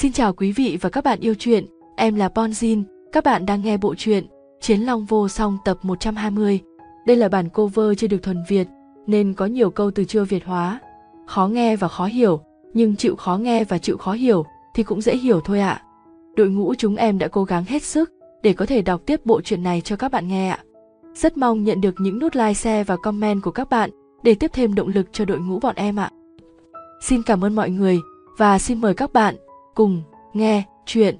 Xin chào quý vị và các bạn yêu truyện, em là Bonjin, các bạn đang nghe bộ truyện Chiến Long Vô Song tập 120. Đây là bản cover chưa được thuần Việt, nên có nhiều câu từ chưa Việt hóa. Khó nghe và khó hiểu, nhưng chịu khó nghe và chịu khó hiểu thì cũng dễ hiểu thôi ạ. Đội ngũ chúng em đã cố gắng hết sức để có thể đọc tiếp bộ truyện này cho các bạn nghe ạ. Rất mong nhận được những nút like, share và comment của các bạn để tiếp thêm động lực cho đội ngũ bọn em ạ. Xin cảm ơn mọi người và xin mời các bạn cùng nghe chuyện.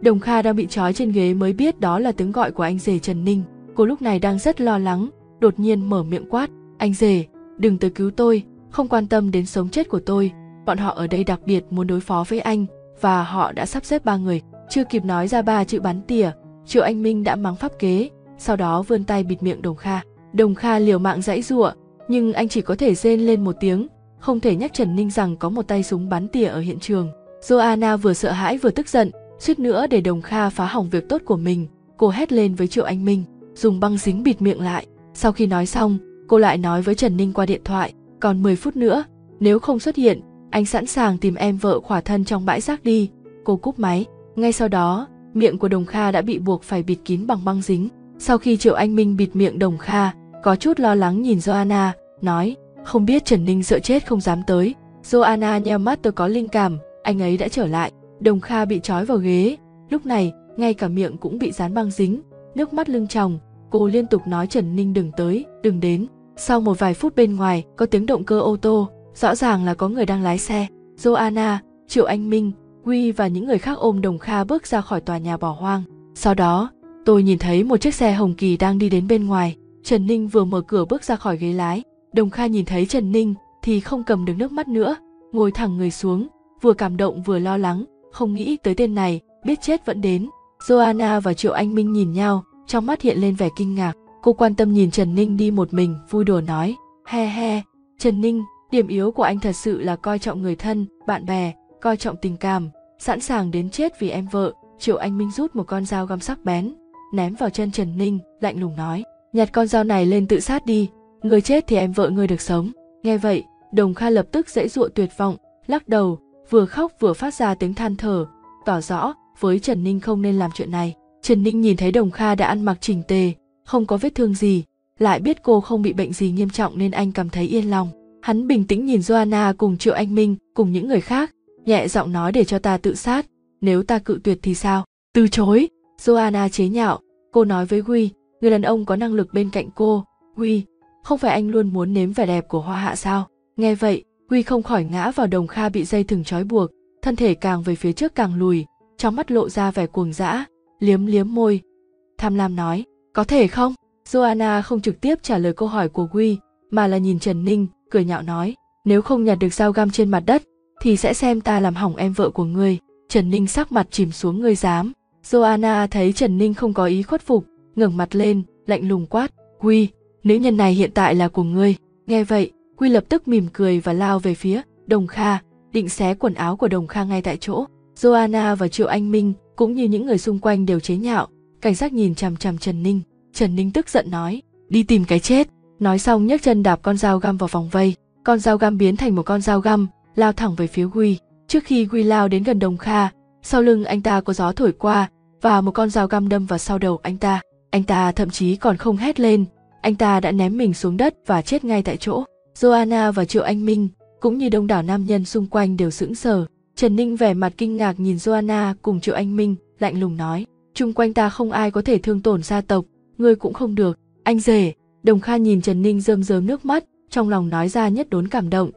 Đồng Kha đang bị trói trên ghế mới biết đó là tiếng gọi của anh rể Trần Ninh. Cô lúc này đang rất lo lắng, đột nhiên mở miệng quát. Anh rể, đừng tới cứu tôi, không quan tâm đến sống chết của tôi. Bọn họ ở đây đặc biệt muốn đối phó với anh và họ đã sắp xếp ba người. Chưa kịp nói ra ba chữ bắn tỉa, Triệu Anh Minh đã mắng pháp kế, sau đó vươn tay bịt miệng Đồng Kha. Đồng Kha liều mạng dãy giụa, nhưng anh chỉ có thể rên lên một tiếng, không thể nhắc Trần Ninh rằng có một tay súng bắn tỉa ở hiện trường. Joanna vừa sợ hãi vừa tức giận, suýt nữa để Đồng Kha phá hỏng việc tốt của mình. Cô hét lên với Triệu Anh Minh, dùng băng dính bịt miệng lại. Sau khi nói xong, cô lại nói với Trần Ninh qua điện thoại, còn 10 phút nữa, nếu không xuất hiện, anh sẵn sàng tìm em vợ khỏa thân trong bãi rác đi. Cô cúp máy. Ngay sau đó, miệng của Đồng Kha đã bị buộc phải bịt kín bằng băng dính. Sau khi Triệu Anh Minh bịt miệng Đồng Kha, có chút lo lắng nhìn Joanna, nói, không biết Trần Ninh sợ chết không dám tới. Joanna nheo mắt tôi có linh cảm, anh ấy đã trở lại. Đồng Kha bị trói vào ghế, lúc này ngay cả miệng cũng bị dán băng dính, nước mắt lưng tròng, cô liên tục nói Trần Ninh đừng tới, đừng đến. Sau một vài phút bên ngoài có tiếng động cơ ô tô, rõ ràng là có người đang lái xe. Joanna, Triệu Anh Minh, Huy và những người khác ôm Đồng Kha bước ra khỏi tòa nhà bỏ hoang. Sau đó, tôi nhìn thấy một chiếc xe hồng kỳ đang đi đến bên ngoài. Trần Ninh vừa mở cửa bước ra khỏi ghế lái. Đồng Kha nhìn thấy Trần Ninh thì không cầm được nước mắt nữa, ngồi thẳng người xuống, vừa cảm động vừa lo lắng, không nghĩ tới tên này, biết chết vẫn đến. Joanna và Triệu Anh Minh nhìn nhau, trong mắt hiện lên vẻ kinh ngạc. Cô quan tâm nhìn Trần Ninh đi một mình, vui đùa nói, he he, Trần Ninh, điểm yếu của anh thật sự là coi trọng người thân, bạn bè, coi trọng tình cảm, sẵn sàng đến chết vì em vợ. Triệu Anh Minh rút một con dao găm sắc bén, ném vào chân Trần Ninh, lạnh lùng nói, nhặt con dao này lên tự sát đi, người chết thì em vợ người được sống. Nghe vậy, Đồng Kha lập tức dễ dụa tuyệt vọng, lắc đầu, vừa khóc vừa phát ra tiếng than thở, tỏ rõ với Trần Ninh không nên làm chuyện này. Trần Ninh nhìn thấy Đồng Kha đã ăn mặc chỉnh tề, không có vết thương gì, lại biết cô không bị bệnh gì nghiêm trọng nên anh cảm thấy yên lòng. Hắn bình tĩnh nhìn Joanna cùng Triệu Anh Minh cùng những người khác, nhẹ giọng nói để cho ta tự sát, nếu ta cự tuyệt thì sao? Từ chối. Joanna chế nhạo, cô nói với Huy, người đàn ông có năng lực bên cạnh cô. Huy, không phải anh luôn muốn nếm vẻ đẹp của hoa hạ sao? Nghe vậy, Huy không khỏi ngã vào đồng kha bị dây thừng trói buộc, thân thể càng về phía trước càng lùi, trong mắt lộ ra vẻ cuồng dã, liếm liếm môi. Tham lam nói, có thể không? Joanna không trực tiếp trả lời câu hỏi của Huy, mà là nhìn Trần Ninh, cười nhạo nói, nếu không nhặt được dao găm trên mặt đất, thì sẽ xem ta làm hỏng em vợ của ngươi. Trần Ninh sắc mặt chìm xuống ngươi dám. Joanna thấy Trần Ninh không có ý khuất phục, ngẩng mặt lên, lạnh lùng quát, "Quy, nữ nhân này hiện tại là của ngươi. Nghe vậy, Quy lập tức mỉm cười và lao về phía Đồng Kha, định xé quần áo của Đồng Kha ngay tại chỗ. Joanna và Triệu Anh Minh cũng như những người xung quanh đều chế nhạo, cảnh sát nhìn chằm chằm Trần Ninh. Trần Ninh tức giận nói, đi tìm cái chết. Nói xong nhấc chân đạp con dao găm vào vòng vây, con dao găm biến thành một con dao găm, lao thẳng về phía Quy. Trước khi Quy lao đến gần Đồng Kha, sau lưng anh ta có gió thổi qua và một con dao găm đâm vào sau đầu anh ta. Anh ta thậm chí còn không hét lên, anh ta đã ném mình xuống đất và chết ngay tại chỗ. Joanna và Triệu Anh Minh cũng như đông đảo nam nhân xung quanh đều sững sờ. Trần Ninh vẻ mặt kinh ngạc nhìn Joanna cùng Triệu Anh Minh, lạnh lùng nói, chung quanh ta không ai có thể thương tổn gia tộc, ngươi cũng không được. Anh rể, Đồng Kha nhìn Trần Ninh rơm rớm nước mắt, trong lòng nói ra nhất đốn cảm động.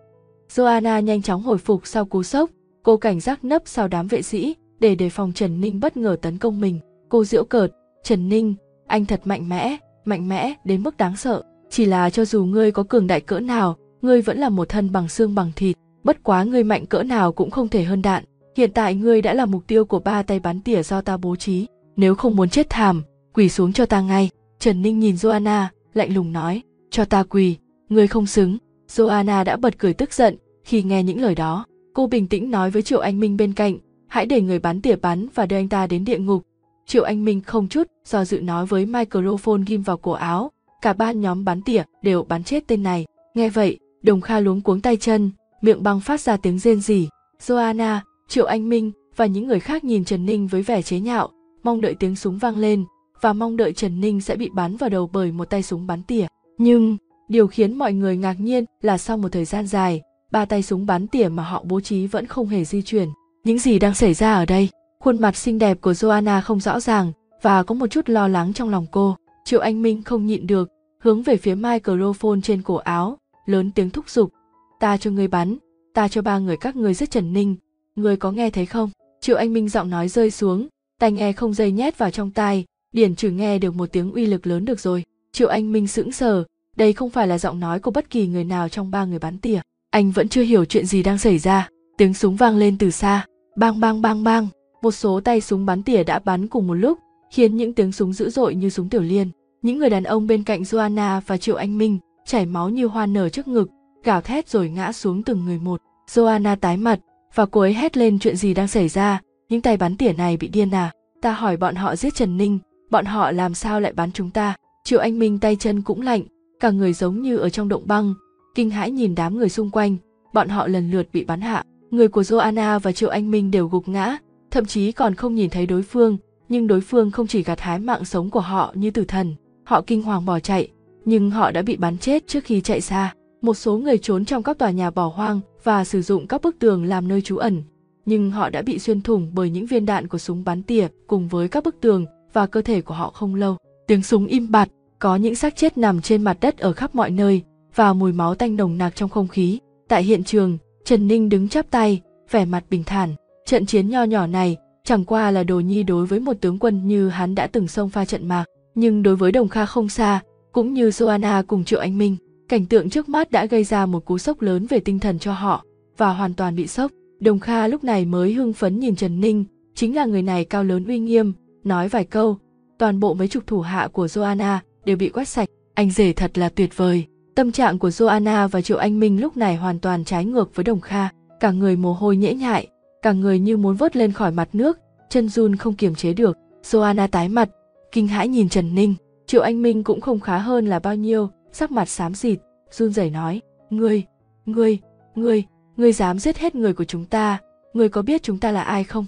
Joanna nhanh chóng hồi phục sau cú sốc, cô cảnh giác nấp sau đám vệ sĩ để đề phòng Trần Ninh bất ngờ tấn công mình. Cô giễu cợt, Trần Ninh, anh thật mạnh mẽ, mạnh mẽ đến mức đáng sợ. Chỉ là cho dù ngươi có cường đại cỡ nào, ngươi vẫn là một thân bằng xương bằng thịt, bất quá ngươi mạnh cỡ nào cũng không thể hơn đạn. Hiện tại ngươi đã là mục tiêu của ba tay bắn tỉa do ta bố trí. Nếu không muốn chết thảm, quỳ xuống cho ta ngay. Trần Ninh nhìn Joanna, lạnh lùng nói, cho ta quỳ, ngươi không xứng. Joanna đã bật cười tức giận khi nghe những lời đó. Cô bình tĩnh nói với Triệu Anh Minh bên cạnh, hãy để người bắn tỉa bắn và đưa anh ta đến địa ngục. triệu anh minh không chút do dự nói với microphone ghim vào cổ áo. Cả ba nhóm bắn tỉa đều bắn chết tên này. Nghe vậy, đồng kha luống cuống tay chân, miệng băng phát ra tiếng rên rỉ. Joanna, triệu anh minh và những người khác nhìn trần ninh với vẻ chế nhạo. Mong đợi tiếng súng vang lên và mong đợi trần ninh sẽ bị bắn vào đầu bởi một tay súng bắn tỉa. Nhưng, điều khiến mọi người ngạc nhiên là sau một thời gian dài, ba tay súng bắn tỉa mà họ bố trí vẫn không hề di chuyển những gì đang xảy ra ở đây, khuôn mặt xinh đẹp của joanna không rõ ràng và có một chút lo lắng trong lòng cô. Triệu anh minh không nhịn được, hướng về phía microphone trên cổ áo, lớn tiếng thúc giục, ta cho ngươi bắn, ta cho ba người các ngươi giết trần ninh, ngươi có nghe thấy không? Triệu anh minh giọng nói rơi xuống, tai nghe không dây nhét vào trong tai điển trừ nghe được một tiếng uy lực lớn được rồi. Triệu anh minh sững sờ, đây không phải là giọng nói của bất kỳ người nào trong ba người bắn tỉa. Anh vẫn chưa hiểu chuyện gì đang xảy ra, tiếng súng vang lên từ xa bang bang bang bang. Một số tay súng bắn tỉa đã bắn cùng một lúc, khiến những tiếng súng dữ dội như súng tiểu liên. Những người đàn ông bên cạnh joanna và triệu anh minh chảy máu như hoa nở trước ngực, gào thét rồi ngã xuống từng người một. Joanna tái mặt và cô ấy hét lên chuyện gì đang xảy ra. Những tay bắn tỉa này bị điên à? Ta hỏi bọn họ giết trần ninh, bọn họ làm sao lại bắn chúng ta? Triệu anh minh tay chân cũng lạnh, cả người giống như ở trong động băng. Kinh hãi nhìn đám người xung quanh, bọn họ lần lượt bị bắn hạ người của joanna và triệu anh minh đều gục ngã, thậm chí còn không nhìn thấy đối phương, nhưng đối phương không chỉ gạt hái mạng sống của họ như tử thần, họ kinh hoàng bỏ chạy, nhưng họ đã bị bắn chết trước khi chạy xa. Một số người trốn trong các tòa nhà bỏ hoang và sử dụng các bức tường làm nơi trú ẩn, nhưng họ đã bị xuyên thủng bởi những viên đạn của súng bắn tỉa cùng với các bức tường và cơ thể của họ không lâu. Tiếng súng im bặt, có những xác chết nằm trên mặt đất ở khắp mọi nơi và mùi máu tanh nồng nặc trong không khí. Tại hiện trường trần ninh đứng chắp tay vẻ mặt bình thản trận chiến nho nhỏ này chẳng qua là đồ nhi đối với một tướng quân như hắn đã từng xông pha trận mạc nhưng đối với đồng kha không xa cũng như Joanna cùng Triệu Anh Minh, cảnh tượng trước mắt đã gây ra một cú sốc lớn về tinh thần cho họ và hoàn toàn bị sốc. Đồng Kha lúc này mới hưng phấn nhìn Trần Ninh, chính là người này cao lớn uy nghiêm, nói vài câu, toàn bộ mấy chục thủ hạ của Joanna đều bị quét sạch, anh rể thật là tuyệt vời. Tâm trạng của Joanna và Triệu Anh Minh lúc này hoàn toàn trái ngược với Đồng Kha, cả người mồ hôi nhễ nhại, cả người như muốn vớt lên khỏi mặt nước, chân run không kiềm chế được. Joanna tái mặt, kinh hãi nhìn Trần Ninh, triệu anh minh cũng không khá hơn là bao nhiêu sắc mặt xám xịt run rẩy nói ngươi ngươi ngươi ngươi dám giết hết người của chúng ta ngươi có biết chúng ta là ai không?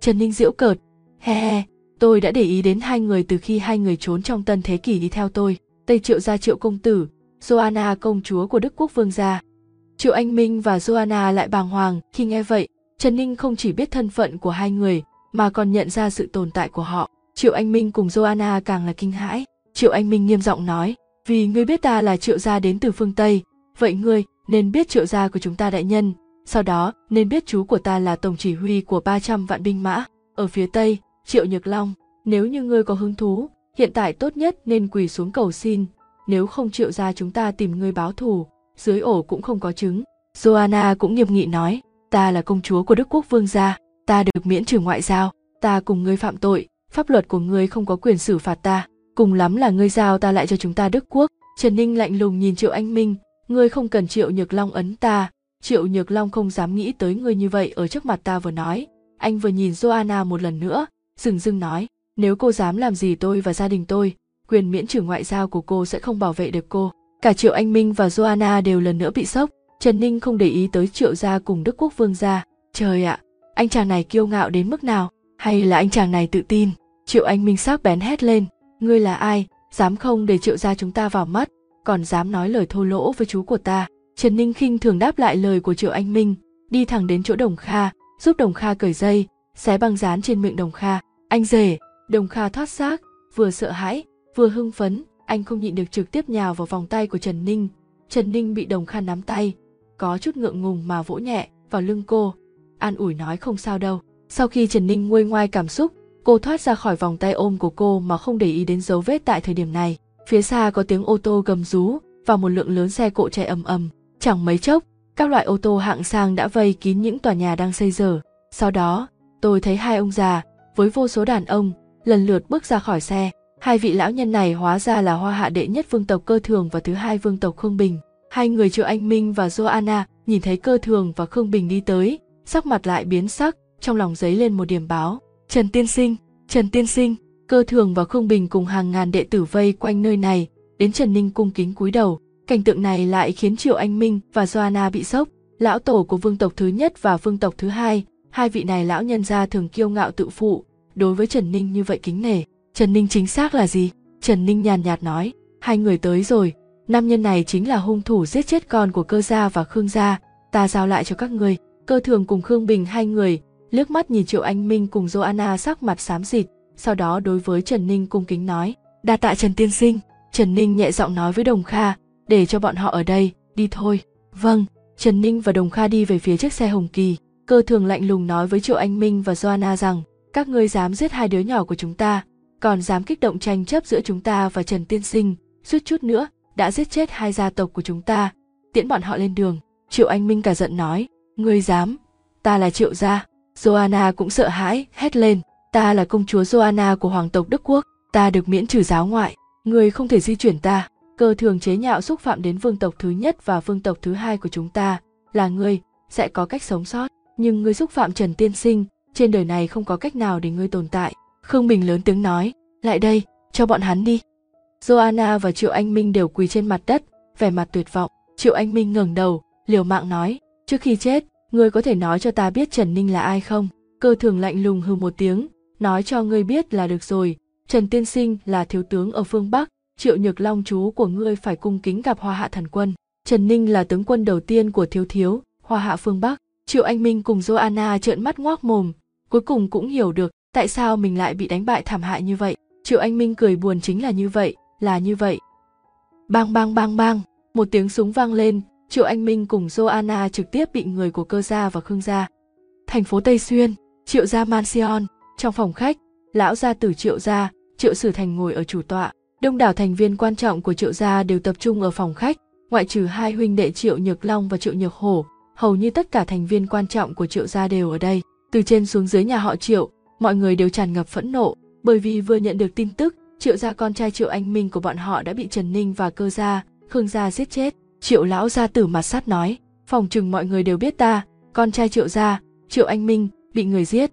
Trần ninh giễu cợt he he tôi đã để ý đến hai người từ khi hai người trốn trong tân thế kỷ đi theo tôi. Tây triệu gia triệu công tử joanna, công chúa của đức quốc vương gia. Triệu anh minh và joanna lại bàng hoàng khi nghe vậy. Trần ninh không chỉ biết thân phận của hai người, mà còn nhận ra sự tồn tại của họ. Triệu anh minh cùng joanna càng là kinh hãi. Triệu anh minh nghiêm giọng nói, vì ngươi biết ta là triệu gia đến từ phương tây, vậy ngươi nên biết triệu gia của chúng ta đại nhân. Sau đó, nên biết chú của ta là tổng chỉ huy của 300 vạn binh mã ở phía tây, triệu nhược long. Nếu như ngươi có hứng thú, hiện tại tốt nhất nên quỳ xuống cầu xin nếu không triệu ra chúng ta tìm ngươi báo thù, dưới ổ cũng không có chứng. joanna cũng nghiêm nghị nói, ta là công chúa của đức quốc vương gia, ta được miễn trừ ngoại giao, ta cùng ngươi phạm tội, pháp luật của ngươi không có quyền xử phạt ta. Cùng lắm là ngươi giao ta lại cho chúng ta đức quốc. Trần ninh lạnh lùng nhìn triệu anh minh, ngươi không cần triệu nhược long ấn ta, triệu nhược long không dám nghĩ tới ngươi như vậy ở trước mặt ta vừa nói. Anh vừa nhìn joanna một lần nữa, dừng dưng nói, nếu cô dám làm gì tôi và gia đình tôi quyền miễn trừ ngoại giao của cô sẽ không bảo vệ được cô. Cả triệu anh minh và joanna đều lần nữa bị sốc. Trần ninh không để ý tới triệu gia cùng đức quốc vương gia. Trời ạ, anh chàng này kiêu ngạo đến mức nào? Hay là anh chàng này tự tin? Triệu anh minh sắc bén hét lên. Ngươi là ai? Dám không để triệu gia chúng ta vào mắt? Còn dám nói lời thô lỗ với chú của ta? Trần ninh khinh thường đáp lại lời của triệu anh minh. Đi thẳng đến chỗ đồng kha, giúp đồng kha cởi dây, xé băng dán trên miệng đồng kha. Anh rể, đồng kha thoát xác, vừa sợ hãi vừa hưng phấn, anh không nhịn được trực tiếp nhào vào vòng tay của trần ninh. Trần ninh bị đồng khan nắm tay, có chút ngượng ngùng mà vỗ nhẹ vào lưng cô. An ủi nói không sao đâu. Sau khi trần ninh nguôi ngoai cảm xúc, cô thoát ra khỏi vòng tay ôm của cô mà không để ý đến dấu vết tại thời điểm này. Phía xa có tiếng ô tô gầm rú và một lượng lớn xe cộ chạy ầm ầm. Chẳng mấy chốc, các loại ô tô hạng sang đã vây kín những tòa nhà đang xây dở. Sau đó, tôi thấy hai ông già với vô số đàn ông lần lượt bước ra khỏi xe hai vị lão nhân này hóa ra là hoa hạ đệ nhất vương tộc cơ thường và thứ hai vương tộc khương bình. Hai người triệu anh minh và joanna nhìn thấy cơ thường và khương bình đi tới, sắc mặt lại biến sắc, trong lòng dấy lên một điểm báo. Trần tiên sinh, trần tiên sinh, cơ thường và khương bình cùng hàng ngàn đệ tử vây quanh nơi này, đến trần ninh cung kính cúi đầu. Cảnh tượng này lại khiến triệu anh minh và joanna bị sốc. Lão tổ của vương tộc thứ nhất và vương tộc thứ hai hai vị này lão nhân gia thường kiêu ngạo tự phụ. Đối với trần ninh như vậy kính nể trần ninh chính xác là gì? Trần ninh nhàn nhạt nói, hai người tới rồi, nam nhân này chính là hung thủ giết chết con của cơ gia và khương gia, ta giao lại cho các người. Cơ thường cùng khương bình hai người, liếc mắt nhìn triệu anh minh cùng joanna sắc mặt xám xịt, sau đó đối với trần ninh cung kính nói, đa tạ trần tiên sinh. Trần ninh nhẹ giọng nói với đồng kha, để cho bọn họ ở đây, đi thôi. Vâng. Trần ninh và đồng kha đi về phía chiếc xe hồng kỳ. Cơ thường lạnh lùng nói với triệu anh minh và joanna rằng, các ngươi dám giết hai đứa nhỏ của chúng ta còn dám kích động tranh chấp giữa chúng ta và trần tiên sinh, suýt chút nữa đã giết chết hai gia tộc của chúng ta. Tiễn bọn họ lên đường. Triệu anh minh cả giận nói, ngươi dám? Ta là triệu gia. Joanna cũng sợ hãi, hét lên, ta là công chúa joanna của hoàng tộc đức quốc, ta được miễn trừ giáo ngoại. Ngươi không thể di chuyển ta. Cơ thường chế nhạo xúc phạm đến vương tộc thứ nhất và vương tộc thứ hai của chúng ta là ngươi, sẽ có cách sống sót. Nhưng ngươi xúc phạm trần tiên sinh, trên đời này không có cách nào để ngươi tồn tại khương bình lớn tiếng nói, lại đây, cho bọn hắn đi. Joanna và triệu anh minh đều quỳ trên mặt đất, vẻ mặt tuyệt vọng. Triệu anh minh ngẩng đầu, liều mạng nói, trước khi chết, ngươi có thể nói cho ta biết trần ninh là ai không? Cơ thường lạnh lùng hừ một tiếng, nói cho ngươi biết là được rồi. Trần tiên sinh là thiếu tướng ở phương bắc, triệu nhược long chú của ngươi phải cung kính gặp hoa hạ thần quân. Trần ninh là tướng quân đầu tiên của thiếu thiếu, hoa hạ phương bắc. Triệu anh minh cùng joanna trợn mắt ngoác mồm, cuối cùng cũng hiểu được tại sao mình lại bị đánh bại thảm hại như vậy? Triệu anh minh cười buồn chính là như vậy, là như vậy. Bang bang bang bang, một tiếng súng vang lên, triệu anh minh cùng joanna trực tiếp bị người của cơ gia và khương gia. Thành phố tây xuyên, triệu gia mansion, trong phòng khách, lão gia tử triệu gia, triệu sử thành ngồi ở chủ tọa. Đông đảo thành viên quan trọng của triệu gia đều tập trung ở phòng khách, ngoại trừ hai huynh đệ triệu nhược long và triệu nhược hổ. Hầu như tất cả thành viên quan trọng của triệu gia đều ở đây. Từ trên xuống dưới nhà họ triệu mọi người đều tràn ngập phẫn nộ, bởi vì vừa nhận được tin tức, triệu gia con trai triệu anh minh của bọn họ đã bị trần ninh và cơ gia, khương gia giết chết. Triệu lão gia tử mặt sát nói, phòng chừng mọi người đều biết ta, con trai triệu gia, triệu anh minh, bị người giết.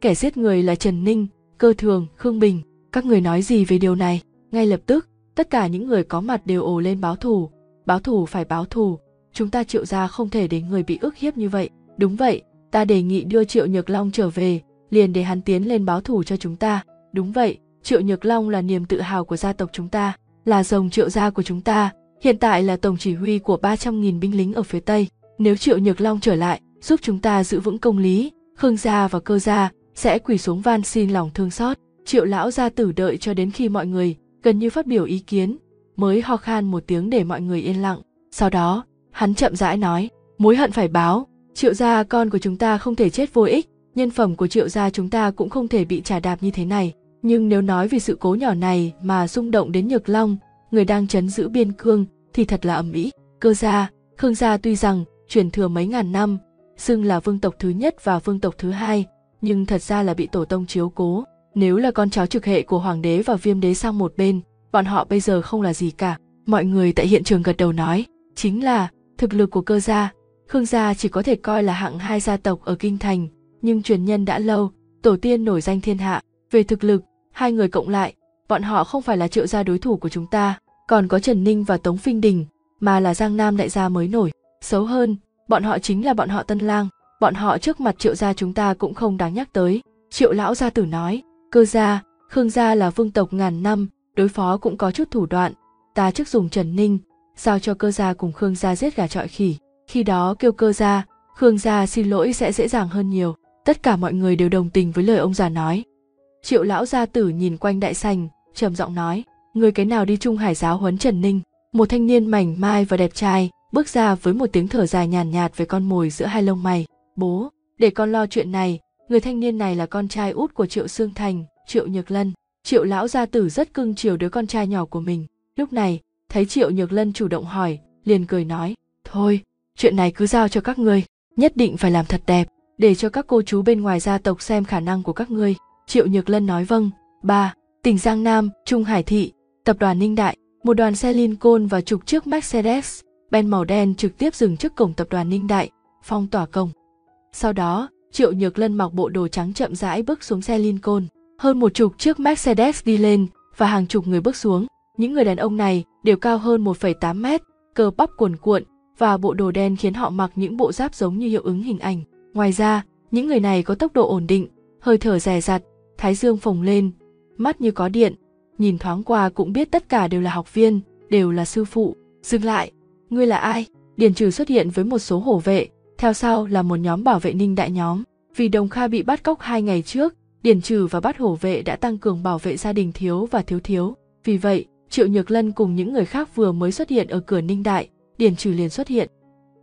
Kẻ giết người là trần ninh, cơ thường, khương bình. Các người nói gì về điều này? Ngay lập tức, tất cả những người có mặt đều ồ lên báo thù. Báo thù phải báo thù. Chúng ta triệu gia không thể để người bị ức hiếp như vậy. Đúng vậy, ta đề nghị đưa triệu nhược long trở về liền để hắn tiến lên báo thù cho chúng ta. Đúng vậy, triệu nhược long là niềm tự hào của gia tộc chúng ta, là dòng triệu gia của chúng ta. Hiện tại là tổng chỉ huy của 300.000 binh lính ở phía tây. Nếu triệu nhược long trở lại, giúp chúng ta giữ vững công lý, khương gia và cơ gia sẽ quỳ xuống van xin lòng thương xót. Triệu lão gia tử đợi cho đến khi mọi người, gần như phát biểu ý kiến, mới ho khan một tiếng để mọi người yên lặng. Sau đó, hắn chậm rãi nói, mối hận phải báo, triệu gia con của chúng ta không thể chết vô ích nhân phẩm của triệu gia chúng ta cũng không thể bị trả đạp như thế này. Nhưng nếu nói vì sự cố nhỏ này mà rung động đến nhược long, người đang chấn giữ biên cương, thì thật là ầm ĩ. Cơ gia, khương gia tuy rằng truyền thừa mấy ngàn năm, xưng là vương tộc thứ nhất và vương tộc thứ hai, nhưng thật ra là bị tổ tông chiếu cố. Nếu là con cháu trực hệ của hoàng đế và viêm đế sang một bên, bọn họ bây giờ không là gì cả. Mọi người tại hiện trường gật đầu nói, chính là thực lực của cơ gia. Khương gia chỉ có thể coi là hạng hai gia tộc ở kinh thành nhưng truyền nhân đã lâu, tổ tiên nổi danh thiên hạ. Về thực lực, hai người cộng lại, bọn họ không phải là triệu gia đối thủ của chúng ta, còn có trần ninh và tống phinh đình, mà là giang nam đại gia mới nổi. Xấu hơn, bọn họ chính là bọn họ tân lang, bọn họ trước mặt triệu gia chúng ta cũng không đáng nhắc tới. Triệu lão gia tử nói, cơ gia, khương gia là vương tộc ngàn năm, đối phó cũng có chút thủ đoạn. Ta trước dùng trần ninh, giao cho cơ gia cùng khương gia giết gà trọi khỉ. Khi đó kêu cơ gia, khương gia xin lỗi sẽ dễ dàng hơn nhiều tất cả mọi người đều đồng tình với lời ông già nói. Triệu lão gia tử nhìn quanh đại sành trầm giọng nói người cái nào đi trung hải giáo huấn trần ninh một thanh niên mảnh mai và đẹp trai bước ra với một tiếng thở dài nhàn nhạt, nhạt về con mồi giữa hai lông mày. Bố để con lo chuyện này người thanh niên này là con trai út của triệu sương thành triệu nhược lân. Triệu lão gia tử rất cưng chiều đứa con trai nhỏ của mình. Lúc này thấy triệu nhược lân chủ động hỏi liền cười nói thôi chuyện này cứ giao cho các ngươi nhất định phải làm thật đẹp để cho các cô chú bên ngoài gia tộc xem khả năng của các ngươi. Triệu nhược lân nói vâng. Ba tỉnh giang nam trung hải thị tập đoàn ninh đại. Một đoàn xe lincoln và trục chiếc mercedes ben màu đen trực tiếp dừng trước cổng tập đoàn ninh đại phong tỏa cổng. Sau đó triệu nhược lân mặc bộ đồ trắng chậm rãi bước xuống xe lincoln. Hơn một chục chiếc Mercedes đi lên và hàng chục người bước xuống. Những người đàn ông này đều cao hơn 1,8 mét, cơ bắp cuồn cuộn và bộ đồ đen khiến họ mặc những bộ giáp giống như hiệu ứng hình ảnh. Ngoài ra, những người này có tốc độ ổn định, hơi thở rè rặt, thái dương phồng lên, mắt như có điện, nhìn thoáng qua cũng biết tất cả đều là học viên, đều là sư phụ. Dừng lại, ngươi là ai? Điền Trừ xuất hiện với một số hổ vệ, theo sau là một nhóm bảo vệ ninh đại nhóm. Vì Đồng Kha bị bắt cóc hai ngày trước, Điền Trừ và bắt hổ vệ đã tăng cường bảo vệ gia đình thiếu và thiếu thiếu. Vì vậy, Triệu Nhược Lân cùng những người khác vừa mới xuất hiện ở cửa Ninh Đại, Điền Trừ liền xuất hiện.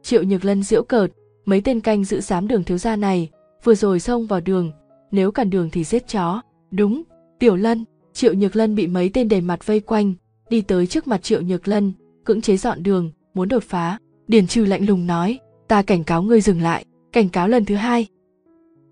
Triệu Nhược Lân giễu cợt, mấy tên canh giữ giám đường thiếu gia này, vừa rồi xông vào đường, nếu cản đường thì giết chó. Đúng, Tiểu Lân, Triệu Nhược Lân bị mấy tên đầy mặt vây quanh, đi tới trước mặt Triệu Nhược Lân, cưỡng chế dọn đường, muốn đột phá. Điền Trừ lạnh lùng nói, ta cảnh cáo ngươi dừng lại, cảnh cáo lần thứ hai.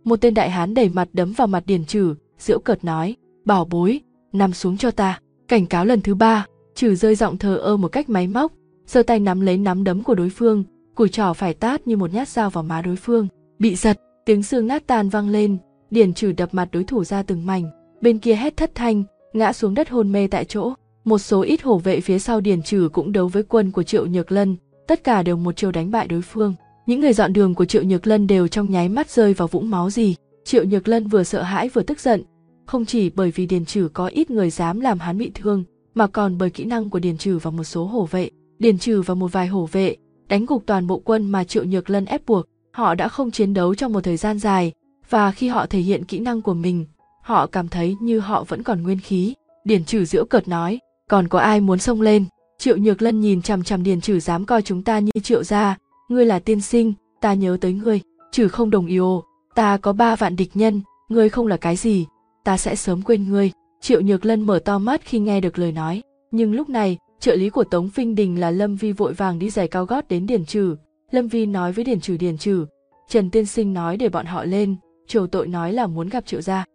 Một tên đại hán đẩy mặt đấm vào mặt Điền Trừ, giễu cợt nói, bảo bối, nằm xuống cho ta. Cảnh cáo lần thứ ba, Trừ rơi giọng thờ ơ một cách máy móc, giơ tay nắm lấy nắm đấm của đối phương, Củi trỏ phải tát như một nhát dao vào má đối phương. Bị giật, tiếng xương nát tan vang lên, Điền Trừ đập mặt đối thủ ra từng mảnh, bên kia hét thất thanh, ngã xuống đất hôn mê tại chỗ. Một số ít hổ vệ phía sau Điền Trừ cũng đấu với quân của Triệu Nhược Lân, tất cả đều một chiều đánh bại đối phương. Những người dọn đường của Triệu Nhược Lân đều trong nháy mắt rơi vào vũng máu gì. Triệu Nhược Lân vừa sợ hãi vừa tức giận, không chỉ bởi vì Điền Trừ có ít người dám làm hắn bị thương, mà còn bởi kỹ năng của Điền Trừ và một số hổ vệ. Điền Trừ và một vài hổ vệ đánh gục toàn bộ quân mà Triệu Nhược Lân ép buộc. Họ đã không chiến đấu trong một thời gian dài, và khi họ thể hiện kỹ năng của mình, họ cảm thấy như họ vẫn còn nguyên khí. Điền Trừ giễu cợt nói, còn có ai muốn xông lên? Triệu Nhược Lân nhìn chằm chằm Điền Trừ dám coi chúng ta như Triệu gia, ngươi là tiên sinh, ta nhớ tới ngươi. Trừ không đồng ý ồ, ta có ba vạn địch nhân, ngươi không là cái gì, ta sẽ sớm quên ngươi. Triệu Nhược Lân mở to mắt khi nghe được lời nói, nhưng lúc này, trợ lý của Tống phinh Đình là Lâm Vi vội vàng đi giày cao gót đến Điền Trừ. Lâm Vi nói với Điền Trừ Điền Trừ, Trần Tiên Sinh nói để bọn họ lên, Triều tội nói là muốn gặp Triệu gia.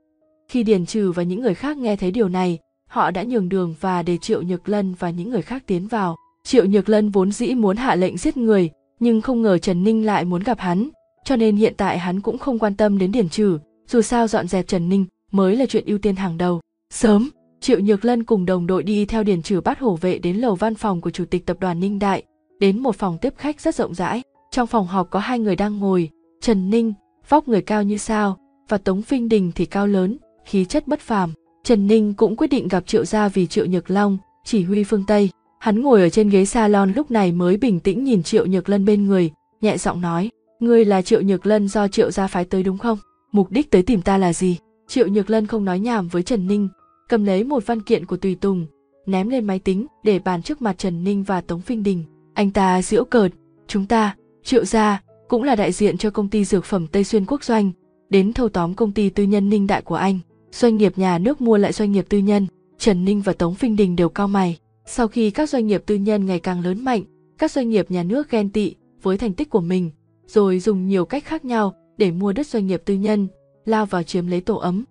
Khi Điền Trừ và những người khác nghe thấy điều này, họ đã nhường đường và để Triệu Nhược Lân và những người khác tiến vào. Triệu Nhược Lân vốn dĩ muốn hạ lệnh giết người, nhưng không ngờ Trần Ninh lại muốn gặp hắn, cho nên hiện tại hắn cũng không quan tâm đến Điền Trừ, dù sao dọn dẹp Trần Ninh mới là chuyện ưu tiên hàng đầu. Sớm, Triệu Nhược Lân cùng đồng đội đi theo Điền Trừ bắt hổ vệ đến lầu văn phòng của chủ tịch tập đoàn Ninh Đại, đến một phòng tiếp khách rất rộng rãi. Trong phòng họp có hai người đang ngồi, Trần Ninh, vóc người cao như sao, và Tống Phinh Đình thì cao lớn, khí chất bất phàm. Trần Ninh cũng quyết định gặp Triệu gia vì Triệu Nhược Long, chỉ huy phương Tây. Hắn ngồi ở trên ghế salon lúc này mới bình tĩnh nhìn Triệu Nhược Lân bên người, nhẹ giọng nói, ngươi là Triệu Nhược Lân do Triệu gia phái tới đúng không? Mục đích tới tìm ta là gì? Triệu Nhược Lân không nói nhảm với Trần Ninh, cầm lấy một văn kiện của Tùy Tùng, ném lên máy tính để bàn trước mặt Trần Ninh và Tống Phinh Đình. Anh ta giễu cợt, chúng ta, Triệu gia, cũng là đại diện cho công ty dược phẩm Tây Xuyên Quốc Doanh, đến thâu tóm công ty tư nhân Ninh Đại của anh. Doanh nghiệp nhà nước mua lại doanh nghiệp tư nhân, Trần Ninh và Tống Phinh Đình đều cao mày. Sau khi các doanh nghiệp tư nhân ngày càng lớn mạnh, các doanh nghiệp nhà nước ghen tị với thành tích của mình, rồi dùng nhiều cách khác nhau để mua đất doanh nghiệp tư nhân, lao vào chiếm lấy tổ ấm.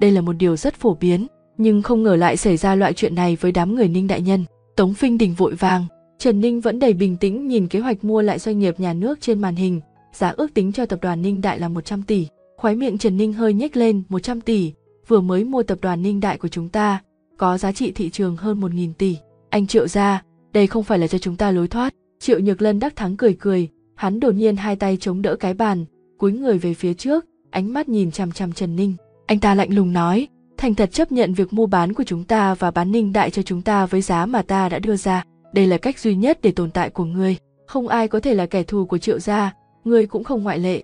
Đây là một điều rất phổ biến, nhưng không ngờ lại xảy ra loại chuyện này với đám người Ninh đại nhân. Tống Phinh Đình vội vàng, Trần Ninh vẫn đầy bình tĩnh nhìn kế hoạch mua lại doanh nghiệp nhà nước trên màn hình, giá ước tính cho tập đoàn Ninh Đại là 100 tỷ. Khóe miệng Trần Ninh hơi nhếch lên 100 tỷ, vừa mới mua tập đoàn Ninh Đại của chúng ta, có giá trị thị trường hơn 1.000 tỷ. Anh Triệu ra, đây không phải là cho chúng ta lối thoát. Triệu Nhược Lân đắc thắng cười cười, hắn đột nhiên hai tay chống đỡ cái bàn, cúi người về phía trước, ánh mắt nhìn chằm chằm Trần Ninh. Anh ta lạnh lùng nói, thành thật chấp nhận việc mua bán của chúng ta và bán Ninh Đại cho chúng ta với giá mà ta đã đưa ra. Đây là cách duy nhất để tồn tại của ngươi. Không ai có thể là kẻ thù của Triệu gia, ngươi cũng không ngoại lệ.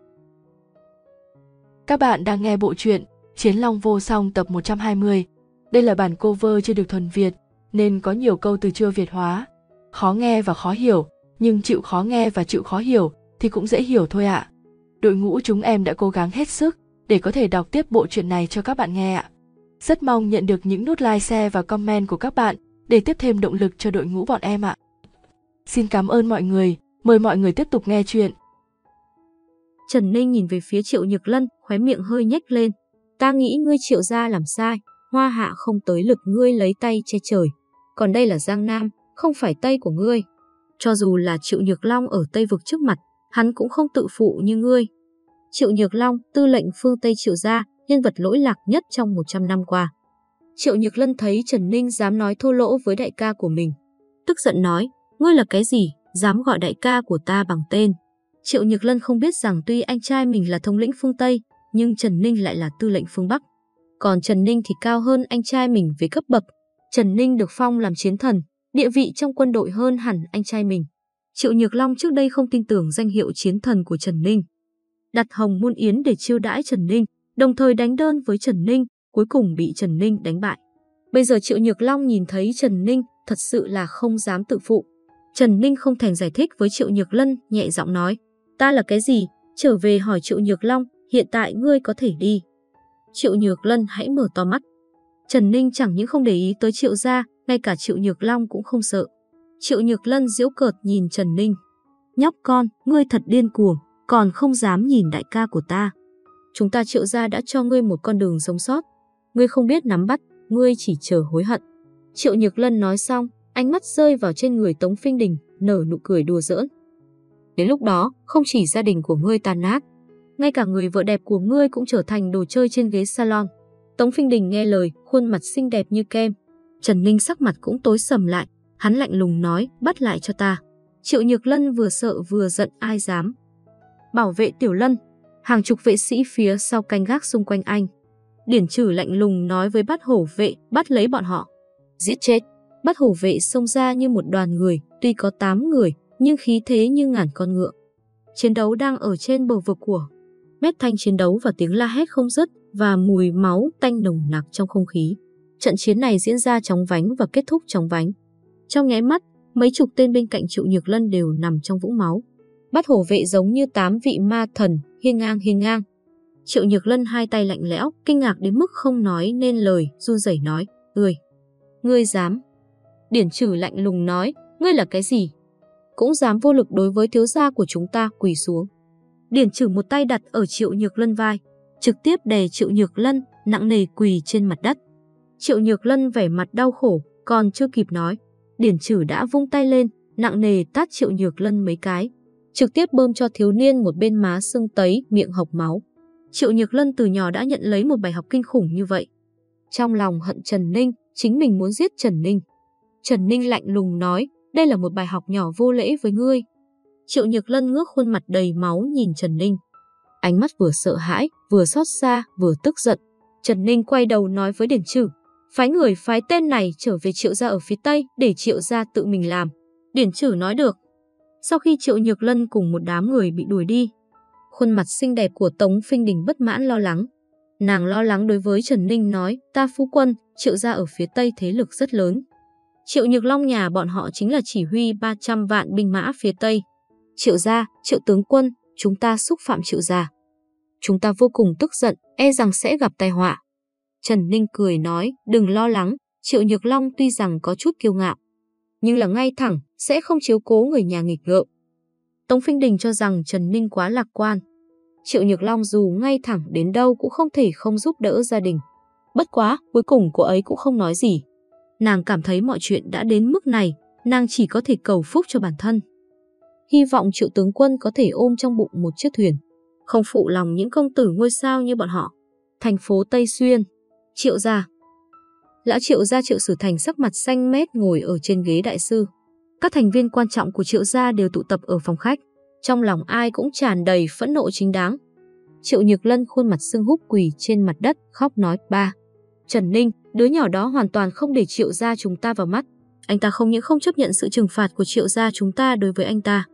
Các bạn đang nghe bộ truyện Chiến Long Vô Song tập 120. Đây là bản cover chưa được thuần Việt, nên có nhiều câu từ chưa Việt hóa. Khó nghe và khó hiểu, nhưng chịu khó nghe và chịu khó hiểu thì cũng dễ hiểu thôi ạ. Đội ngũ chúng em đã cố gắng hết sức để có thể đọc tiếp bộ truyện này cho các bạn nghe ạ. Rất mong nhận được những nút like, share và comment của các bạn để tiếp thêm động lực cho đội ngũ bọn em ạ. Xin cảm ơn mọi người, mời mọi người tiếp tục nghe chuyện. Trần Ninh nhìn về phía Triệu Nhược Lân, khóe miệng hơi nhếch lên. Ta nghĩ ngươi Triệu gia làm sai, hoa hạ không tới lực ngươi lấy tay che trời. Còn đây là Giang Nam, không phải Tây của ngươi. Cho dù là Triệu Nhược Long ở Tây vực trước mặt, hắn cũng không tự phụ như ngươi. Triệu Nhược Long, tư lệnh phương Tây Triệu gia, nhân vật lỗi lạc nhất trong 100 năm qua. Triệu Nhược Lân thấy Trần Ninh dám nói thô lỗ với đại ca của mình. Tức giận nói, ngươi là cái gì, dám gọi đại ca của ta bằng tên. Triệu Nhược Lân không biết rằng tuy anh trai mình là thống lĩnh phương Tây, nhưng Trần Ninh lại là tư lệnh phương Bắc. Còn Trần Ninh thì cao hơn anh trai mình về cấp bậc. Trần Ninh được phong làm chiến thần, địa vị trong quân đội hơn hẳn anh trai mình. Triệu Nhược Long trước đây không tin tưởng danh hiệu chiến thần của Trần Ninh. Đặt Hồng Muôn Yến để chiêu đãi Trần Ninh, đồng thời đánh đơn với Trần Ninh, cuối cùng bị Trần Ninh đánh bại. Bây giờ Triệu Nhược Long nhìn thấy Trần Ninh thật sự là không dám tự phụ. Trần Ninh không thèm giải thích với Triệu Nhược Lân, nhẹ giọng nói, ta là cái gì, trở về hỏi Triệu Nhược Long, hiện tại ngươi có thể đi. Triệu Nhược Lân hãy mở to mắt. Trần Ninh chẳng những không để ý tới Triệu gia, ngay cả Triệu Nhược Long cũng không sợ. Triệu Nhược Lân giễu cợt nhìn Trần Ninh. Nhóc con, ngươi thật điên cuồng, còn không dám nhìn đại ca của ta. Chúng ta Triệu gia đã cho ngươi một con đường sống sót. Ngươi không biết nắm bắt, ngươi chỉ chờ hối hận. Triệu Nhược Lân nói xong, ánh mắt rơi vào trên người Tống Phinh Đình, nở nụ cười đùa giỡn. Đến lúc đó, không chỉ gia đình của ngươi tan nát, ngay cả người vợ đẹp của ngươi cũng trở thành đồ chơi trên ghế salon. Tống Phinh Đình nghe lời, khuôn mặt xinh đẹp như kem. Trần Ninh sắc mặt cũng tối sầm lại, hắn lạnh lùng nói, bắt lại cho ta. Triệu Nhược Lân vừa sợ vừa giận ai dám. Bảo vệ Tiểu Lân, hàng chục vệ sĩ phía sau canh gác xung quanh anh. Điển trừ lạnh lùng nói với bắt hổ vệ, bắt lấy bọn họ. Giết chết. Bắt hổ vệ xông ra như một đoàn người, tuy có 8 người, nhưng khí thế như ngàn con ngựa. Chiến đấu đang ở trên bờ vực của. Mét thanh chiến đấu và tiếng la hét không dứt và mùi máu tanh nồng nặc trong không khí. Trận chiến này diễn ra chóng vánh và kết thúc chóng vánh. Trong nháy mắt, mấy chục tên bên cạnh Triệu Nhược Lân đều nằm trong vũng máu. Bắt hổ vệ giống như tám vị ma thần, hiên ngang hiên ngang. Triệu Nhược Lân hai tay lạnh lẽo, kinh ngạc đến mức không nói nên lời, run rẩy nói, "Ngươi, ngươi dám?" Điển Trử lạnh lùng nói, "Ngươi là cái gì? Cũng dám vô lực đối với thiếu gia của chúng ta quỳ xuống." Điển Trử một tay đặt ở Triệu Nhược Lân vai, trực tiếp đè Triệu Nhược Lân nặng nề quỳ trên mặt đất. Triệu Nhược Lân vẻ mặt đau khổ, còn chưa kịp nói, Điển Trử đã vung tay lên, nặng nề tát Triệu Nhược Lân mấy cái, trực tiếp bơm cho thiếu niên một bên má sưng tấy, miệng hộc máu. Triệu Nhược Lân từ nhỏ đã nhận lấy một bài học kinh khủng như vậy. Trong lòng hận Trần Ninh, chính mình muốn giết Trần Ninh. Trần Ninh lạnh lùng nói, đây là một bài học nhỏ vô lễ với ngươi. Triệu Nhược Lân ngước khuôn mặt đầy máu nhìn Trần Ninh. Ánh mắt vừa sợ hãi, vừa xót xa, vừa tức giận. Trần Ninh quay đầu nói với Điển Trử, phái người phái tên này trở về Triệu gia ở phía Tây để Triệu gia tự mình làm. Điển Trử nói được. Sau khi Triệu Nhược Lân cùng một đám người bị đuổi đi, khuôn mặt xinh đẹp của Tống Phinh Đình bất mãn lo lắng. Nàng lo lắng đối với Trần Ninh nói, ta phu quân, Triệu gia ở phía Tây thế lực rất lớn. Triệu Nhược Long nhà bọn họ chính là chỉ huy 300 vạn binh mã phía Tây. Triệu gia, Triệu tướng quân, chúng ta xúc phạm Triệu gia. Chúng ta vô cùng tức giận, e rằng sẽ gặp tai họa. Trần Ninh cười nói, đừng lo lắng, Triệu Nhược Long tuy rằng có chút kiêu ngạo, nhưng là ngay thẳng, sẽ không chiếu cố người nhà nghịch ngợm. Tống Phinh Đình cho rằng Trần Ninh quá lạc quan. Triệu Nhược Long dù ngay thẳng đến đâu cũng không thể không giúp đỡ gia đình. Bất quá, cuối cùng cô ấy cũng không nói gì. Nàng cảm thấy mọi chuyện đã đến mức này, nàng chỉ có thể cầu phúc cho bản thân. Hy vọng triệu tướng quân có thể ôm trong bụng một chiếc thuyền, không phụ lòng những công tử ngôi sao như bọn họ. Thành phố Tây Xuyên, triệu gia. Lão triệu gia triệu sử thành sắc mặt xanh mét ngồi ở trên ghế đại sư. Các thành viên quan trọng của triệu gia đều tụ tập ở phòng khách. Trong lòng ai cũng tràn đầy phẫn nộ chính đáng. Triệu Nhược Lân khuôn mặt sưng húp quỳ trên mặt đất, khóc nói ba. Trần Ninh, đứa nhỏ đó hoàn toàn không để triệu gia chúng ta vào mắt. Anh ta không những không chấp nhận sự trừng phạt của triệu gia chúng ta đối với anh ta,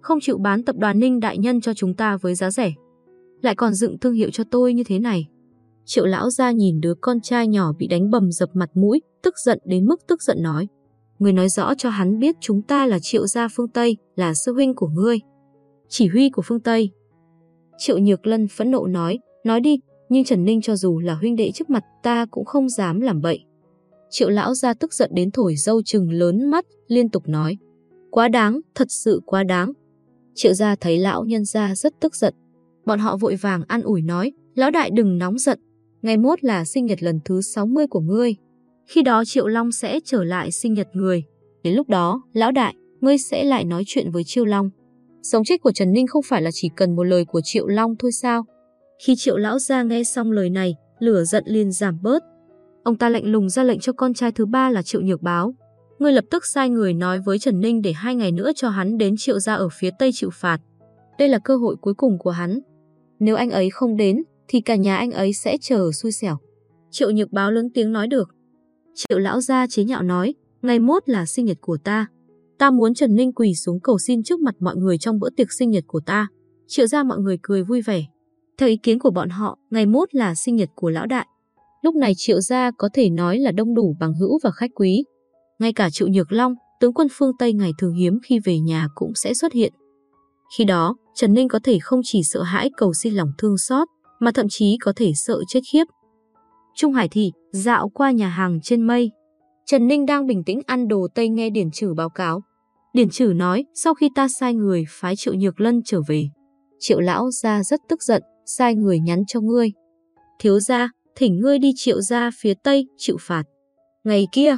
không chịu bán tập đoàn Ninh Đại Nhân cho chúng ta với giá rẻ. Lại còn dựng thương hiệu cho tôi như thế này. Triệu lão gia nhìn đứa con trai nhỏ bị đánh bầm dập mặt mũi, tức giận đến mức tức giận nói. Người nói rõ cho hắn biết chúng ta là triệu gia phương Tây, là sư huynh của ngươi. Chỉ huy của phương Tây. Triệu Nhược Lân phẫn nộ nói, nói đi, nhưng Trần Ninh cho dù là huynh đệ trước mặt ta cũng không dám làm bậy. Triệu lão ra tức giận đến thổi dâu trừng lớn mắt, liên tục nói. Quá đáng, thật sự quá đáng. Triệu gia thấy lão nhân gia rất tức giận. Bọn họ vội vàng an ủi nói, lão đại đừng nóng giận, ngày mốt là sinh nhật lần thứ 60 của ngươi. Khi đó Triệu Long sẽ trở lại sinh nhật người. Đến lúc đó, lão đại, ngươi sẽ lại nói chuyện với Triệu Long. Sống chết của Trần Ninh không phải là chỉ cần một lời của Triệu Long thôi sao? Khi triệu lão gia nghe xong lời này, lửa giận liền giảm bớt. Ông ta lạnh lùng ra lệnh cho con trai thứ ba là triệu nhược báo. Người lập tức sai người nói với Trần Ninh để hai ngày nữa cho hắn đến triệu gia ở phía tây chịu phạt. Đây là cơ hội cuối cùng của hắn. Nếu anh ấy không đến, thì cả nhà anh ấy sẽ chờ xui xẻo. Triệu nhược báo lớn tiếng nói được. Triệu lão gia chế nhạo nói, ngày mốt là sinh nhật của ta. Ta muốn Trần Ninh quỳ xuống cầu xin trước mặt mọi người trong bữa tiệc sinh nhật của ta. Triệu ra mọi người cười vui vẻ. Theo ý kiến của bọn họ, ngày mốt là sinh nhật của lão đại. Lúc này triệu gia có thể nói là đông đủ bằng hữu và khách quý. Ngay cả triệu nhược long, tướng quân phương Tây ngày thường hiếm khi về nhà cũng sẽ xuất hiện. Khi đó, Trần Ninh có thể không chỉ sợ hãi cầu xin lòng thương xót, mà thậm chí có thể sợ chết khiếp. Trung Hải thì dạo qua nhà hàng trên mây. Trần Ninh đang bình tĩnh ăn đồ Tây nghe Điển Trử báo cáo. Điển Trử nói, sau khi ta sai người phái Triệu Nhược Lân trở về. Triệu Lão ra rất tức giận, sai người nhắn cho ngươi. Thiếu gia, thỉnh ngươi đi Triệu gia phía Tây, chịu phạt. Ngày kia,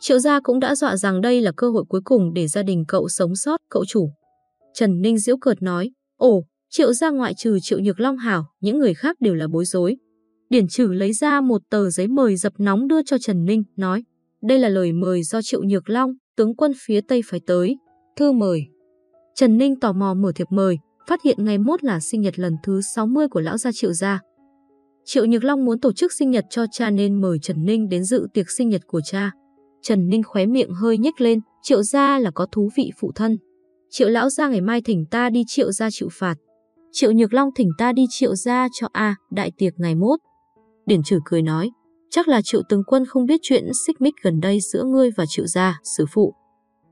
Triệu gia cũng đã dọa rằng đây là cơ hội cuối cùng để gia đình cậu sống sót, cậu chủ. Trần Ninh diễu cợt nói, ồ, Triệu gia ngoại trừ Triệu Nhược Long Hảo, những người khác đều là bối rối. Điển trừ lấy ra một tờ giấy mời dập nóng đưa cho Trần Ninh, nói, đây là lời mời do Triệu Nhược Long, tướng quân phía Tây phải tới. Thư mời. Trần Ninh tò mò mở thiệp mời, phát hiện ngày mốt là sinh nhật lần thứ 60 của lão gia Triệu gia. Triệu Nhược Long muốn tổ chức sinh nhật cho cha nên mời Trần Ninh đến dự tiệc sinh nhật của cha. Trần Ninh khóe miệng hơi nhếch lên, Triệu gia là có thú vị phụ thân. Triệu lão gia ngày mai thỉnh ta đi Triệu gia chịu phạt. Triệu Nhược Long thỉnh ta đi Triệu gia cho a đại tiệc ngày mốt. Điển Trử cười nói, chắc là Triệu Tướng Quân không biết chuyện xích mích gần đây giữa ngươi và Triệu gia, sư phụ.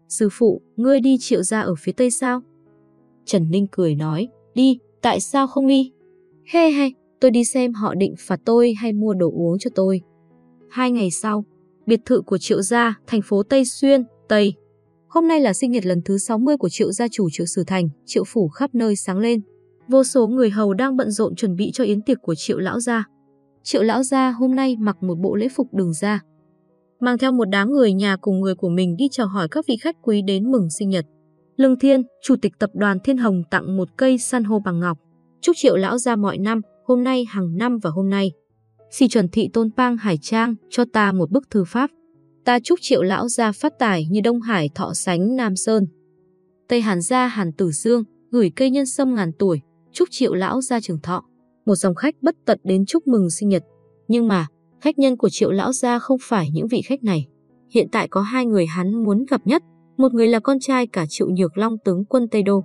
Sư phụ, ngươi đi Triệu gia ở phía tây sao? Trần Ninh cười nói, đi, tại sao không đi? He he, tôi đi xem họ định phạt tôi hay mua đồ uống cho tôi. Hai ngày sau, biệt thự của Triệu Gia, thành phố Tây Xuyên, Tây. Hôm nay là sinh nhật lần thứ 60 của Triệu Gia chủ Triệu Sử Thành, Triệu Phủ khắp nơi sáng lên. Vô số người hầu đang bận rộn chuẩn bị cho yến tiệc của Triệu Lão Gia. Triệu Lão Gia hôm nay mặc một bộ lễ phục đường ra. Mang theo một đám người nhà cùng người của mình đi chào hỏi các vị khách quý đến mừng sinh nhật. Lương Thiên, chủ tịch tập đoàn Thiên Hồng tặng một cây san hô bằng ngọc. Chúc Triệu Lão Gia mọi năm, hôm nay hàng năm và hôm nay. Xì chuẩn thị tôn pang hải trang cho ta một bức thư pháp. Ta chúc Triệu Lão Gia phát tài như Đông Hải thọ sánh Nam Sơn. Tây Hàn Gia Hàn Tử Dương gửi cây nhân sâm ngàn tuổi, chúc Triệu Lão Gia trường thọ một dòng khách bất tận đến chúc mừng sinh nhật. Nhưng mà, khách nhân của Triệu Lão Gia không phải những vị khách này. Hiện tại có hai người hắn muốn gặp nhất. Một người là con trai cả Triệu Nhược Long tướng quân Tây Đô.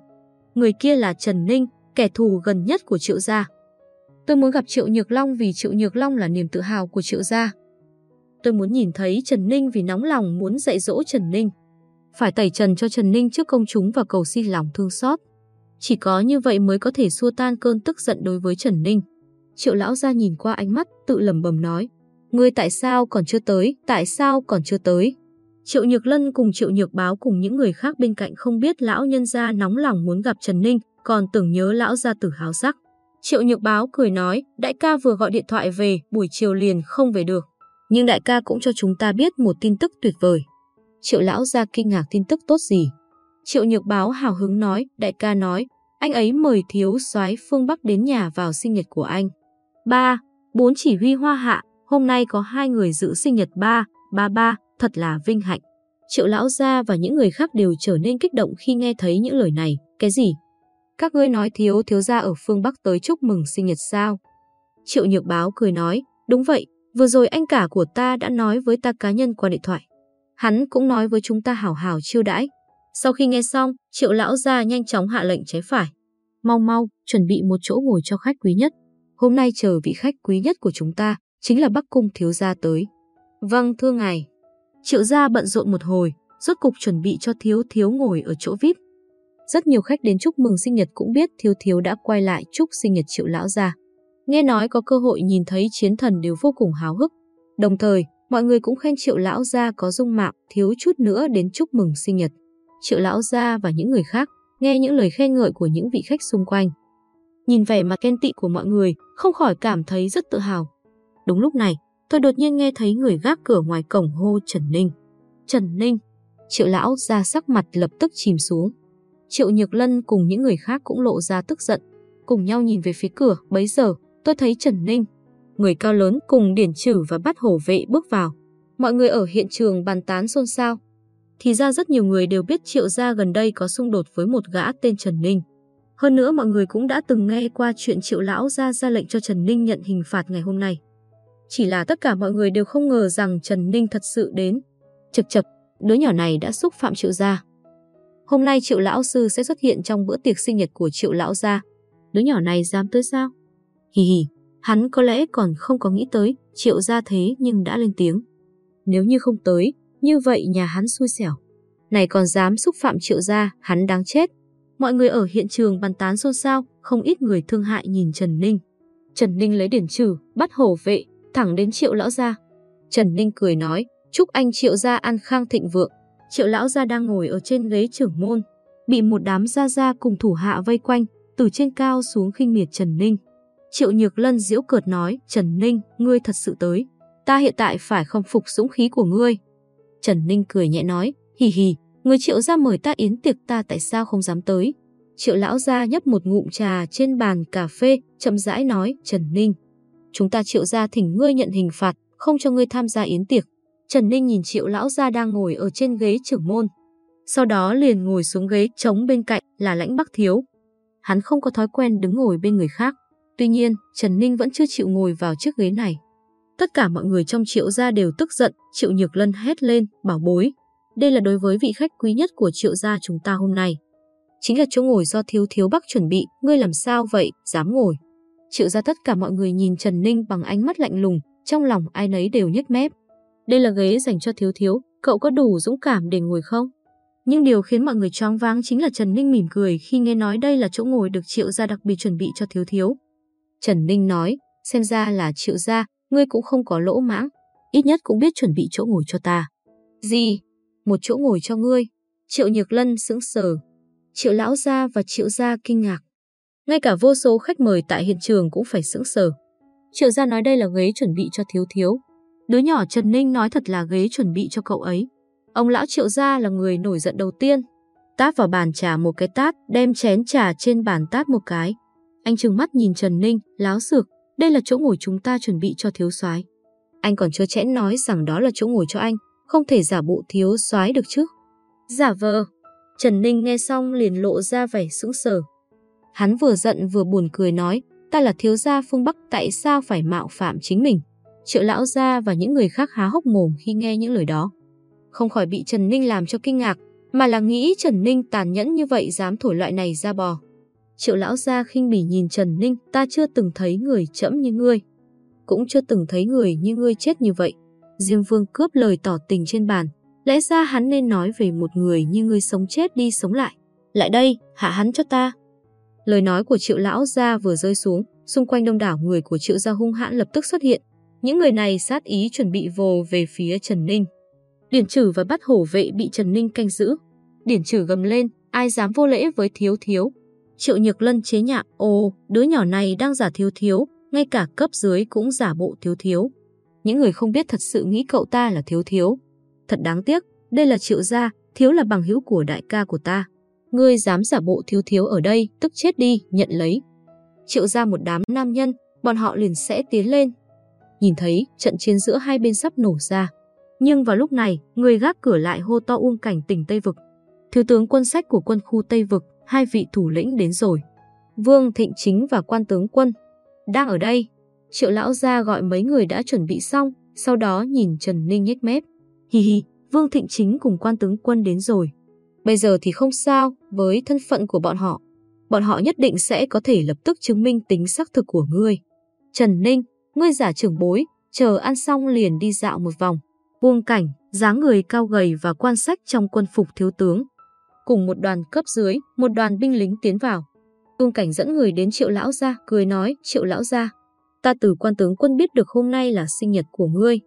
Người kia là Trần Ninh, kẻ thù gần nhất của Triệu Gia. Tôi muốn gặp Triệu Nhược Long vì Triệu Nhược Long là niềm tự hào của Triệu Gia. Tôi muốn nhìn thấy Trần Ninh vì nóng lòng muốn dạy dỗ Trần Ninh. Phải tẩy trần cho Trần Ninh trước công chúng và cầu xin lòng thương xót. Chỉ có như vậy mới có thể xua tan cơn tức giận đối với Trần Ninh. Triệu lão ra nhìn qua ánh mắt, tự lầm bầm nói. Ngươi tại sao còn chưa tới, tại sao còn chưa tới? Triệu Nhược Lân cùng Triệu Nhược Báo cùng những người khác bên cạnh không biết lão nhân gia nóng lòng muốn gặp Trần Ninh, còn tưởng nhớ lão gia tử háo sắc. Triệu Nhược Báo cười nói, đại ca vừa gọi điện thoại về, buổi chiều liền không về được. Nhưng đại ca cũng cho chúng ta biết một tin tức tuyệt vời. Triệu lão gia kinh ngạc tin tức tốt gì? Triệu Nhược Báo hào hứng nói, đại ca nói, anh ấy mời thiếu soái phương Bắc đến nhà vào sinh nhật của anh. Ba, bốn chỉ huy hoa hạ, hôm nay có hai người giữ sinh nhật ba, ba ba, thật là vinh hạnh. Triệu lão gia và những người khác đều trở nên kích động khi nghe thấy những lời này. Cái gì? Các ngươi nói thiếu thiếu gia ở phương Bắc tới chúc mừng sinh nhật sao? Triệu nhược báo cười nói, đúng vậy, vừa rồi anh cả của ta đã nói với ta cá nhân qua điện thoại. Hắn cũng nói với chúng ta hảo hảo chiêu đãi, sau khi nghe xong, triệu lão gia nhanh chóng hạ lệnh trái phải. Mau mau, chuẩn bị một chỗ ngồi cho khách quý nhất. Hôm nay chờ vị khách quý nhất của chúng ta, chính là Bắc Cung thiếu gia tới. Vâng, thưa ngài. Triệu gia bận rộn một hồi, rốt cục chuẩn bị cho thiếu thiếu ngồi ở chỗ VIP. Rất nhiều khách đến chúc mừng sinh nhật cũng biết thiếu thiếu đã quay lại chúc sinh nhật triệu lão gia. Nghe nói có cơ hội nhìn thấy chiến thần đều vô cùng háo hức. Đồng thời, mọi người cũng khen triệu lão gia có dung mạo thiếu chút nữa đến chúc mừng sinh nhật. Triệu lão gia và những người khác nghe những lời khen ngợi của những vị khách xung quanh. Nhìn vẻ mặt ghen tị của mọi người, không khỏi cảm thấy rất tự hào. Đúng lúc này, tôi đột nhiên nghe thấy người gác cửa ngoài cổng hô Trần Ninh. Trần Ninh! Triệu lão ra sắc mặt lập tức chìm xuống. Triệu Nhược Lân cùng những người khác cũng lộ ra tức giận. cùng nhau nhìn về phía cửa, bấy giờ, tôi thấy Trần Ninh, người cao lớn cùng điển trừ và bắt hổ vệ bước vào. Mọi người ở hiện trường bàn tán xôn xao. Thì ra rất nhiều người đều biết triệu gia gần đây có xung đột với một gã tên Trần Ninh. Hơn nữa mọi người cũng đã từng nghe qua chuyện triệu lão gia ra lệnh cho Trần Ninh nhận hình phạt ngày hôm nay. Chỉ là tất cả mọi người đều không ngờ rằng Trần Ninh thật sự đến. Chật chật, đứa nhỏ này đã xúc phạm triệu gia. Hôm nay triệu lão sư sẽ xuất hiện trong bữa tiệc sinh nhật của triệu lão gia. Đứa nhỏ này dám tới sao? Hì hì, hắn có lẽ còn không có nghĩ tới triệu gia thế nhưng đã lên tiếng. Nếu như không tới, như vậy nhà hắn xui xẻo. Này còn dám xúc phạm triệu gia, hắn đáng chết. Mọi người ở hiện trường bàn tán xôn xao, không ít người thương hại nhìn Trần Ninh. Trần Ninh lấy điển trừ, bắt hổ vệ, thẳng đến triệu lão gia. Trần Ninh cười nói, chúc anh triệu gia an khang thịnh vượng. Triệu lão gia đang ngồi ở trên ghế trưởng môn, bị một đám gia gia cùng thủ hạ vây quanh, từ trên cao xuống khinh miệt Trần Ninh. Triệu Nhược Lân diễu cợt nói, Trần Ninh, ngươi thật sự tới. Ta hiện tại phải không phục dũng khí của ngươi. Trần Ninh cười nhẹ nói, hì hì, người triệu gia mời ta yến tiệc ta tại sao không dám tới. Triệu lão gia nhấp một ngụm trà trên bàn cà phê, chậm rãi nói, Trần Ninh. Chúng ta triệu gia thỉnh ngươi nhận hình phạt, không cho ngươi tham gia yến tiệc. Trần Ninh nhìn triệu lão gia đang ngồi ở trên ghế trưởng môn. Sau đó liền ngồi xuống ghế trống bên cạnh là lãnh bắc thiếu. Hắn không có thói quen đứng ngồi bên người khác. Tuy nhiên, Trần Ninh vẫn chưa chịu ngồi vào chiếc ghế này. Tất cả mọi người trong triệu gia đều tức giận, triệu nhược lân hét lên, bảo bối. Đây là đối với vị khách quý nhất của triệu gia chúng ta hôm nay. Chính là chỗ ngồi do thiếu thiếu bắc chuẩn bị, ngươi làm sao vậy, dám ngồi. Triệu gia tất cả mọi người nhìn Trần Ninh bằng ánh mắt lạnh lùng, trong lòng ai nấy đều nhếch mép. Đây là ghế dành cho thiếu thiếu, cậu có đủ dũng cảm để ngồi không? Nhưng điều khiến mọi người choáng váng chính là Trần Ninh mỉm cười khi nghe nói đây là chỗ ngồi được triệu gia đặc biệt chuẩn bị cho thiếu thiếu. Trần Ninh nói, xem ra là triệu gia, ngươi cũng không có lỗ mãng, ít nhất cũng biết chuẩn bị chỗ ngồi cho ta. Gì? Một chỗ ngồi cho ngươi? Triệu Nhược Lân sững sờ. Triệu Lão Gia và Triệu Gia kinh ngạc. Ngay cả vô số khách mời tại hiện trường cũng phải sững sờ. Triệu Gia nói đây là ghế chuẩn bị cho thiếu thiếu. Đứa nhỏ Trần Ninh nói thật là ghế chuẩn bị cho cậu ấy. Ông lão Triệu Gia là người nổi giận đầu tiên. Tát vào bàn trà một cái tát, đem chén trà trên bàn tát một cái. Anh trừng mắt nhìn Trần Ninh, láo xược, đây là chỗ ngồi chúng ta chuẩn bị cho thiếu soái. Anh còn chưa chẽn nói rằng đó là chỗ ngồi cho anh, không thể giả bộ thiếu soái được chứ. Giả vờ. Trần Ninh nghe xong liền lộ ra vẻ sững sờ. Hắn vừa giận vừa buồn cười nói, ta là thiếu gia phương Bắc tại sao phải mạo phạm chính mình. Triệu lão gia và những người khác há hốc mồm khi nghe những lời đó. Không khỏi bị Trần Ninh làm cho kinh ngạc, mà là nghĩ Trần Ninh tàn nhẫn như vậy dám thổi loại này ra bò. Triệu lão gia khinh bỉ nhìn Trần Ninh, ta chưa từng thấy người chẫm như ngươi. Cũng chưa từng thấy người như ngươi chết như vậy. Diêm vương cướp lời tỏ tình trên bàn. Lẽ ra hắn nên nói về một người như ngươi sống chết đi sống lại. Lại đây, hạ hắn cho ta. Lời nói của triệu lão gia vừa rơi xuống, xung quanh đông đảo người của triệu gia hung hãn lập tức xuất hiện. Những người này sát ý chuẩn bị vồ về phía Trần Ninh. Điển trừ và bắt hổ vệ bị Trần Ninh canh giữ. Điển trừ gầm lên, ai dám vô lễ với thiếu thiếu, Triệu Nhược Lân chế nhạo, ồ, đứa nhỏ này đang giả thiếu thiếu, ngay cả cấp dưới cũng giả bộ thiếu thiếu. Những người không biết thật sự nghĩ cậu ta là thiếu thiếu. Thật đáng tiếc, đây là triệu gia, thiếu là bằng hữu của đại ca của ta. Ngươi dám giả bộ thiếu thiếu ở đây, tức chết đi, nhận lấy. Triệu gia một đám nam nhân, bọn họ liền sẽ tiến lên. Nhìn thấy trận chiến giữa hai bên sắp nổ ra. Nhưng vào lúc này, người gác cửa lại hô to uông cảnh tỉnh Tây Vực. Thiếu tướng quân sách của quân khu Tây Vực hai vị thủ lĩnh đến rồi. Vương Thịnh Chính và quan tướng quân đang ở đây. Triệu lão gia gọi mấy người đã chuẩn bị xong, sau đó nhìn Trần Ninh nhếch mép. Hi hi, Vương Thịnh Chính cùng quan tướng quân đến rồi. Bây giờ thì không sao, với thân phận của bọn họ. Bọn họ nhất định sẽ có thể lập tức chứng minh tính xác thực của ngươi. Trần Ninh, ngươi giả trưởng bối, chờ ăn xong liền đi dạo một vòng. Buông cảnh, dáng người cao gầy và quan sách trong quân phục thiếu tướng, cùng một đoàn cấp dưới, một đoàn binh lính tiến vào. Tung cảnh dẫn người đến triệu lão gia, cười nói, triệu lão gia, ta từ quan tướng quân biết được hôm nay là sinh nhật của ngươi.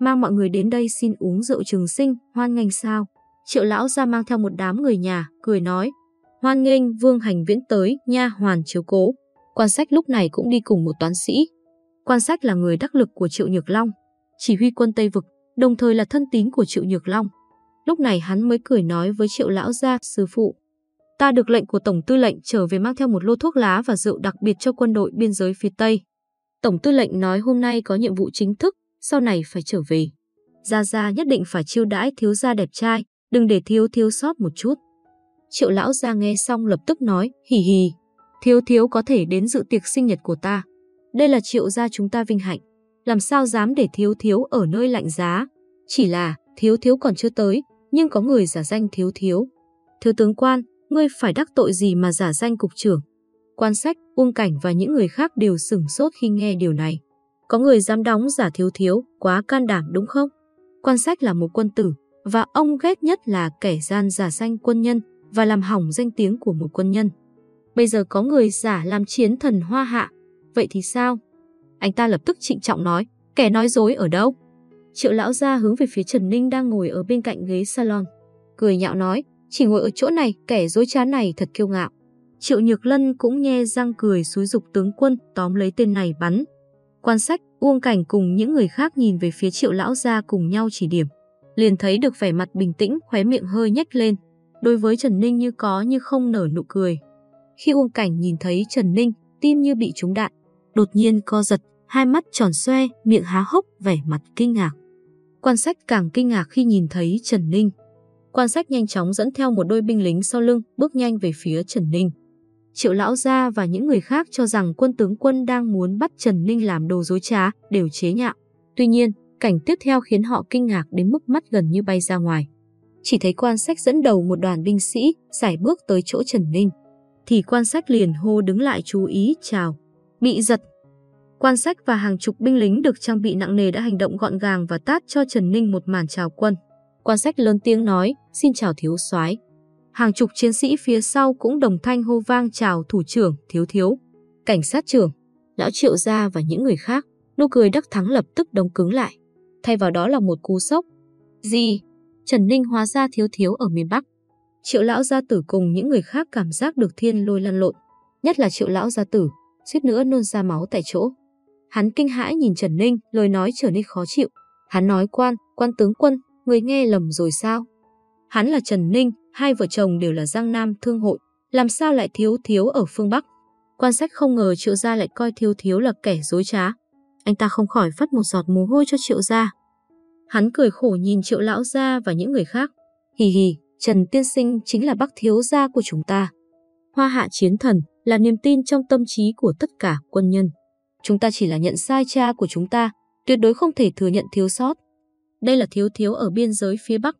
Mang mọi người đến đây xin uống rượu trường sinh, hoan nghênh sao. Triệu lão gia mang theo một đám người nhà, cười nói, hoan nghênh vương hành viễn tới, nha hoàn chiếu cố. Quan sách lúc này cũng đi cùng một toán sĩ. Quan sách là người đắc lực của Triệu Nhược Long, chỉ huy quân Tây Vực, đồng thời là thân tín của Triệu Nhược Long. Lúc này hắn mới cười nói với triệu lão gia, sư phụ. Ta được lệnh của Tổng tư lệnh trở về mang theo một lô thuốc lá và rượu đặc biệt cho quân đội biên giới phía Tây. Tổng tư lệnh nói hôm nay có nhiệm vụ chính thức, sau này phải trở về. Gia Gia nhất định phải chiêu đãi thiếu gia đẹp trai, đừng để thiếu thiếu sót một chút. Triệu lão gia nghe xong lập tức nói, hì hì, thiếu thiếu có thể đến dự tiệc sinh nhật của ta. Đây là triệu gia chúng ta vinh hạnh, làm sao dám để thiếu thiếu ở nơi lạnh giá. Chỉ là thiếu thiếu còn chưa tới, nhưng có người giả danh thiếu thiếu. Thiếu tướng quan, ngươi phải đắc tội gì mà giả danh cục trưởng. Quan sách, Uông Cảnh và những người khác đều sửng sốt khi nghe điều này. Có người dám đóng giả thiếu thiếu, quá can đảm đúng không? Quan sách là một quân tử, và ông ghét nhất là kẻ gian giả danh quân nhân và làm hỏng danh tiếng của một quân nhân. Bây giờ có người giả làm chiến thần hoa hạ, vậy thì sao? Anh ta lập tức trịnh trọng nói, kẻ nói dối ở đâu? Triệu lão ra hướng về phía Trần Ninh đang ngồi ở bên cạnh ghế salon. Cười nhạo nói, chỉ ngồi ở chỗ này, kẻ dối trá này thật kiêu ngạo. Triệu Nhược Lân cũng nhe răng cười xúi dục tướng quân tóm lấy tên này bắn. Quan sách, Uông Cảnh cùng những người khác nhìn về phía Triệu lão gia cùng nhau chỉ điểm. Liền thấy được vẻ mặt bình tĩnh, khóe miệng hơi nhếch lên. Đối với Trần Ninh như có như không nở nụ cười. Khi Uông Cảnh nhìn thấy Trần Ninh, tim như bị trúng đạn, đột nhiên co giật, hai mắt tròn xoe, miệng há hốc, vẻ mặt kinh ngạc. Quan sách càng kinh ngạc khi nhìn thấy Trần Ninh. Quan sách nhanh chóng dẫn theo một đôi binh lính sau lưng, bước nhanh về phía Trần Ninh. Triệu Lão Gia và những người khác cho rằng quân tướng quân đang muốn bắt Trần Ninh làm đồ dối trá, đều chế nhạo. Tuy nhiên, cảnh tiếp theo khiến họ kinh ngạc đến mức mắt gần như bay ra ngoài. Chỉ thấy quan sách dẫn đầu một đoàn binh sĩ, giải bước tới chỗ Trần Ninh. Thì quan sách liền hô đứng lại chú ý chào. Bị giật. Quan sách và hàng chục binh lính được trang bị nặng nề đã hành động gọn gàng và tát cho Trần Ninh một màn chào quân. Quan sách lớn tiếng nói, xin chào thiếu soái hàng chục chiến sĩ phía sau cũng đồng thanh hô vang chào thủ trưởng, thiếu thiếu, cảnh sát trưởng, lão triệu gia và những người khác. Nụ cười đắc thắng lập tức đóng cứng lại. Thay vào đó là một cú sốc. Gì? Trần Ninh hóa ra thiếu thiếu ở miền Bắc. Triệu lão gia tử cùng những người khác cảm giác được thiên lôi lăn lộn. Nhất là triệu lão gia tử, suýt nữa nôn ra máu tại chỗ. Hắn kinh hãi nhìn Trần Ninh, lời nói trở nên khó chịu. Hắn nói quan, quan tướng quân, người nghe lầm rồi sao? Hắn là Trần Ninh, hai vợ chồng đều là Giang Nam thương hội, làm sao lại thiếu thiếu ở phương Bắc. Quan sách không ngờ Triệu Gia lại coi thiếu thiếu là kẻ dối trá. Anh ta không khỏi phát một giọt mồ hôi cho Triệu Gia. Hắn cười khổ nhìn Triệu Lão Gia và những người khác. Hì hì, Trần Tiên Sinh chính là bác thiếu gia của chúng ta. Hoa hạ chiến thần là niềm tin trong tâm trí của tất cả quân nhân. Chúng ta chỉ là nhận sai cha của chúng ta, tuyệt đối không thể thừa nhận thiếu sót. Đây là thiếu thiếu ở biên giới phía Bắc.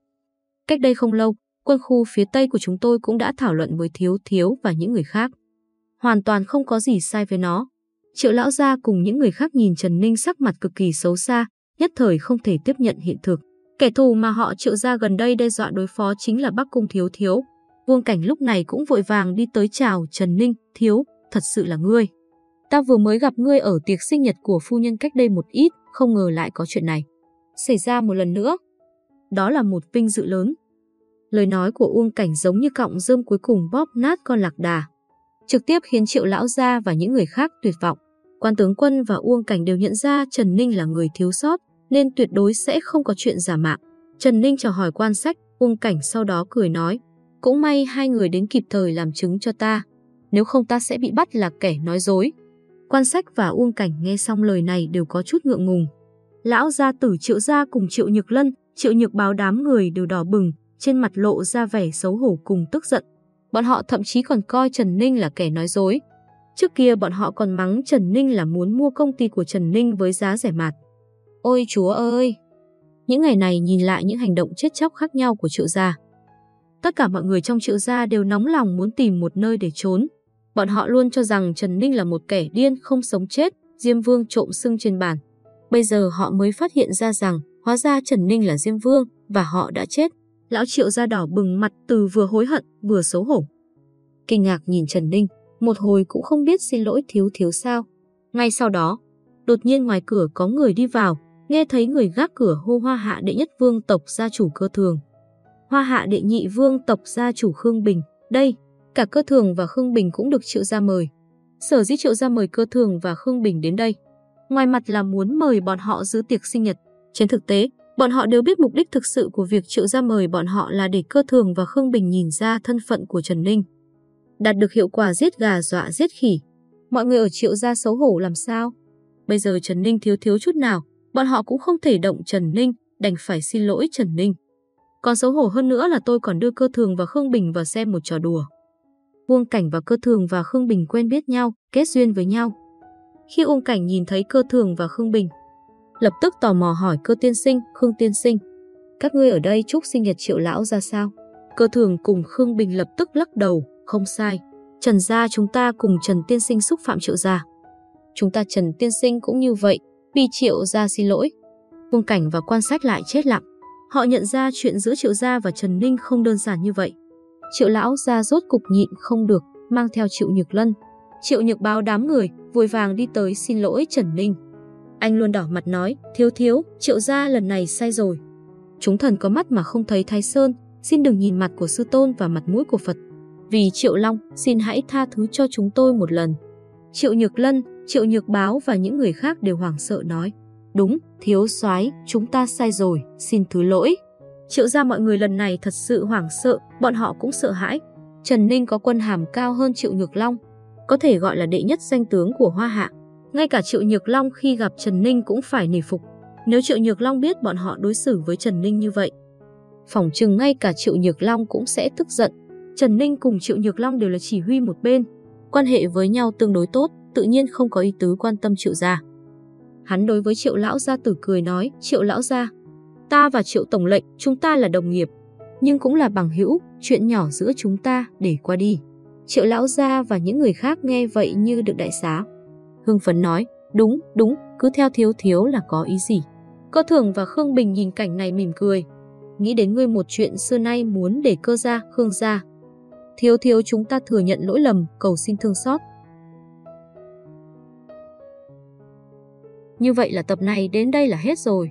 Cách đây không lâu, quân khu phía Tây của chúng tôi cũng đã thảo luận với Thiếu Thiếu và những người khác. Hoàn toàn không có gì sai với nó. Triệu lão gia cùng những người khác nhìn Trần Ninh sắc mặt cực kỳ xấu xa, nhất thời không thể tiếp nhận hiện thực. Kẻ thù mà họ triệu ra gần đây đe dọa đối phó chính là Bắc Cung Thiếu Thiếu. vuông Cảnh lúc này cũng vội vàng đi tới chào Trần Ninh, Thiếu, thật sự là ngươi. Ta vừa mới gặp ngươi ở tiệc sinh nhật của phu nhân cách đây một ít, không ngờ lại có chuyện này. Xảy ra một lần nữa. Đó là một vinh dự lớn lời nói của Uông Cảnh giống như cọng rơm cuối cùng bóp nát con lạc đà. Trực tiếp khiến Triệu Lão Gia và những người khác tuyệt vọng. Quan tướng quân và Uông Cảnh đều nhận ra Trần Ninh là người thiếu sót, nên tuyệt đối sẽ không có chuyện giả mạo. Trần Ninh chào hỏi quan sách, Uông Cảnh sau đó cười nói, cũng may hai người đến kịp thời làm chứng cho ta, nếu không ta sẽ bị bắt là kẻ nói dối. Quan sách và Uông Cảnh nghe xong lời này đều có chút ngượng ngùng. Lão gia tử Triệu Gia cùng Triệu Nhược Lân, Triệu Nhược báo đám người đều đỏ bừng, trên mặt lộ ra vẻ xấu hổ cùng tức giận. Bọn họ thậm chí còn coi Trần Ninh là kẻ nói dối. Trước kia bọn họ còn mắng Trần Ninh là muốn mua công ty của Trần Ninh với giá rẻ mạt. Ôi chúa ơi! Những ngày này nhìn lại những hành động chết chóc khác nhau của triệu gia. Tất cả mọi người trong triệu gia đều nóng lòng muốn tìm một nơi để trốn. Bọn họ luôn cho rằng Trần Ninh là một kẻ điên không sống chết, Diêm Vương trộm xưng trên bàn. Bây giờ họ mới phát hiện ra rằng hóa ra Trần Ninh là Diêm Vương và họ đã chết. Lão Triệu da đỏ bừng mặt từ vừa hối hận vừa xấu hổ. Kinh ngạc nhìn Trần Ninh, một hồi cũng không biết xin lỗi thiếu thiếu sao. Ngay sau đó, đột nhiên ngoài cửa có người đi vào, nghe thấy người gác cửa hô hoa hạ đệ nhất vương tộc gia chủ cơ thường. Hoa hạ đệ nhị vương tộc gia chủ Khương Bình, đây, cả cơ thường và Khương Bình cũng được triệu gia mời. Sở dĩ triệu gia mời cơ thường và Khương Bình đến đây. Ngoài mặt là muốn mời bọn họ giữ tiệc sinh nhật, trên thực tế, Bọn họ đều biết mục đích thực sự của việc triệu gia mời bọn họ là để cơ thường và Khương Bình nhìn ra thân phận của Trần Ninh. đạt được hiệu quả giết gà dọa giết khỉ. Mọi người ở triệu gia xấu hổ làm sao? Bây giờ Trần Ninh thiếu thiếu chút nào, bọn họ cũng không thể động Trần Ninh, đành phải xin lỗi Trần Ninh. Còn xấu hổ hơn nữa là tôi còn đưa cơ thường và Khương Bình vào xem một trò đùa. Uông Cảnh và cơ thường và Khương Bình quen biết nhau, kết duyên với nhau. Khi Uông Cảnh nhìn thấy cơ thường và Khương Bình, lập tức tò mò hỏi cơ tiên sinh, Khương tiên sinh. Các ngươi ở đây chúc sinh nhật triệu lão ra sao? Cơ thường cùng Khương Bình lập tức lắc đầu, không sai. Trần gia chúng ta cùng Trần tiên sinh xúc phạm triệu gia. Chúng ta Trần tiên sinh cũng như vậy, vì triệu gia xin lỗi. Uông Cảnh và quan sát lại chết lặng. Họ nhận ra chuyện giữa triệu gia và Trần Ninh không đơn giản như vậy. Triệu lão ra rốt cục nhịn không được, mang theo Triệu Nhược Lân. Triệu Nhược báo đám người, vội vàng đi tới xin lỗi Trần Ninh. Anh luôn đỏ mặt nói, thiếu thiếu, triệu gia lần này sai rồi. Chúng thần có mắt mà không thấy Thái Sơn, xin đừng nhìn mặt của sư tôn và mặt mũi của Phật. Vì Triệu Long, xin hãy tha thứ cho chúng tôi một lần. Triệu Nhược Lân, Triệu Nhược Báo và những người khác đều hoảng sợ nói. Đúng, thiếu soái chúng ta sai rồi, xin thứ lỗi. Triệu gia mọi người lần này thật sự hoảng sợ, bọn họ cũng sợ hãi. Trần Ninh có quân hàm cao hơn Triệu Nhược Long, có thể gọi là đệ nhất danh tướng của Hoa Hạ. Ngay cả Triệu Nhược Long khi gặp Trần Ninh cũng phải nể phục. Nếu Triệu Nhược Long biết bọn họ đối xử với Trần Ninh như vậy, phỏng chừng ngay cả Triệu Nhược Long cũng sẽ tức giận. Trần Ninh cùng Triệu Nhược Long đều là chỉ huy một bên, quan hệ với nhau tương đối tốt, tự nhiên không có ý tứ quan tâm Triệu gia. Hắn đối với Triệu lão gia tử cười nói, "Triệu lão gia, ta và Triệu tổng lệnh, chúng ta là đồng nghiệp, nhưng cũng là bằng hữu, chuyện nhỏ giữa chúng ta để qua đi." Triệu lão gia và những người khác nghe vậy như được đại xá. Hưng phấn nói, "Đúng, đúng, cứ theo thiếu thiếu là có ý gì?" Cơ Thường và Khương Bình nhìn cảnh này mỉm cười, nghĩ đến ngươi một chuyện xưa nay muốn để cơ gia, Khương gia. Thiếu thiếu chúng ta thừa nhận lỗi lầm, cầu xin thương xót. Như vậy là tập này đến đây là hết rồi.